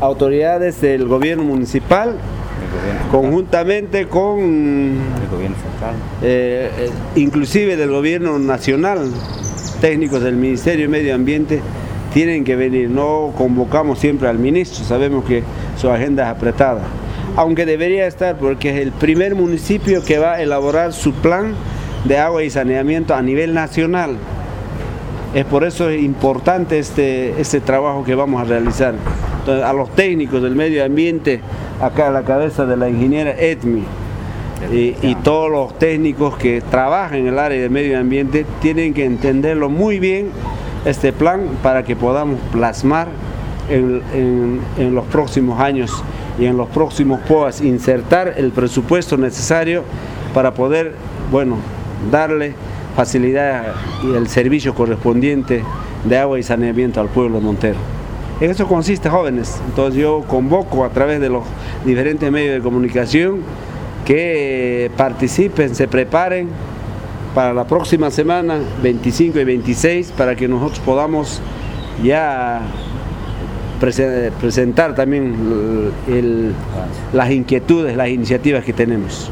autoridades del gobierno municipal, conjuntamente con el gobierno central, eh, eh, inclusive del gobierno nacional, técnicos del Ministerio de Medio Ambiente tienen que venir, no convocamos siempre al ministro, sabemos que su agenda es apretada, aunque debería estar porque es el primer municipio que va a elaborar su plan de agua y saneamiento a nivel nacional. Es por eso importante este, este trabajo que vamos a realizar. a los técnicos del medio ambiente, acá a la cabeza de la ingeniera Edmi, y, y, todos los técnicos que trabajan en el área de medio ambiente tienen que entenderlo muy bien este plan para que podamos plasmar en, en los próximos años y en los próximos POAS insertar el presupuesto necesario para poder, bueno, darle facilidad y el servicio correspondiente de agua y saneamiento al pueblo Montero. En eso consiste, jóvenes. Entonces yo convoco a través de los diferentes medios de comunicación que participen, se preparen para la próxima semana, 25 y 26, para que nosotros podamos ya presentar también las inquietudes, las iniciativas que tenemos.